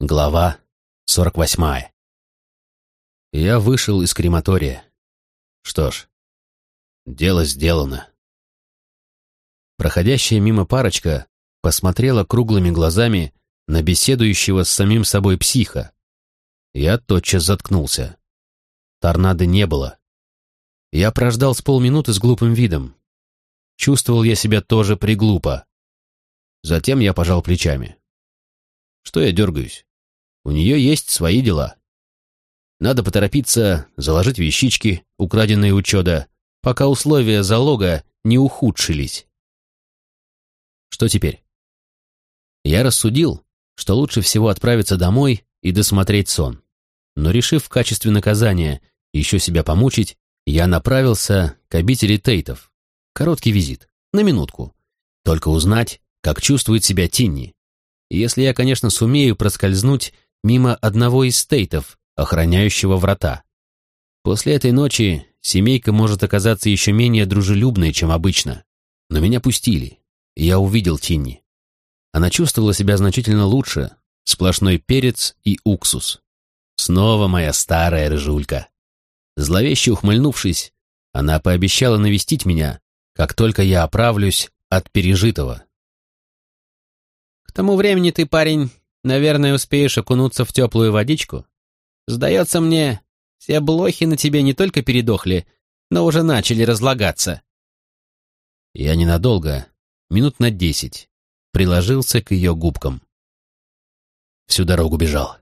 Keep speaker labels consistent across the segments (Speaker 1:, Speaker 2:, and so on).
Speaker 1: Глава 48. Я вышел из крематория. Что ж, дело сделано. Проходящая мимо парочка посмотрела круглыми глазами на беседующего с самим собой психа. Я тотчас заткнулся. Торнадо не было. Я прождал с полминуты с глупым видом. Чувствовал я себя тоже приглупо. Затем я пожал плечами. Что я дергаюсь? У нее есть свои дела. Надо поторопиться, заложить вещички, украденные у чуда, пока условия залога не ухудшились. Что теперь? Я рассудил, что лучше всего отправиться домой и досмотреть сон. Но решив в качестве наказания еще себя помучить, я направился к обители Тейтов. Короткий визит, на минутку. Только узнать, как чувствует себя Тинни. Если я, конечно, сумею проскользнуть мимо одного из стейтов, охраняющего врата. После этой ночи семейка может оказаться еще менее дружелюбной, чем обычно. Но меня пустили, и я увидел Тинни. Она чувствовала себя значительно лучше, сплошной перец и уксус. Снова моя старая рыжулька. Зловеще ухмыльнувшись, она пообещала навестить меня, как только я оправлюсь от пережитого.
Speaker 2: Тому времени ты, парень, наверное, успеешь окунуться в теплую водичку. Сдается мне, все блохи на тебе не только передохли, но уже начали разлагаться.
Speaker 1: Я ненадолго, минут на десять, приложился к ее губкам. Всю дорогу бежал.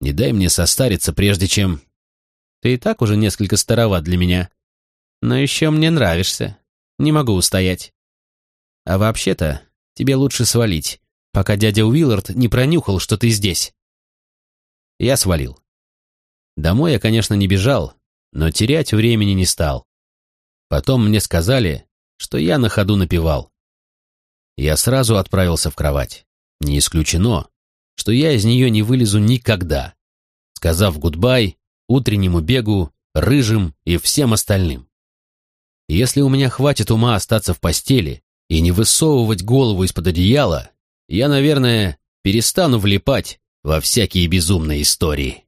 Speaker 1: Не дай мне состариться, прежде чем...
Speaker 2: Ты и так уже несколько староват для меня. Но еще мне нравишься. Не могу устоять. А вообще-то, тебе лучше свалить, пока дядя Уиллард не пронюхал, что ты здесь.
Speaker 1: Я свалил. Домой я, конечно, не бежал, но терять времени не стал. Потом мне сказали, что я на ходу напевал. Я сразу отправился в кровать. Не исключено, что я из нее не вылезу никогда, сказав гудбай утреннему бегу, рыжим и всем остальным. Если у меня хватит ума остаться в постели и не высовывать голову из-под одеяла, я, наверное, перестану влипать во всякие безумные истории.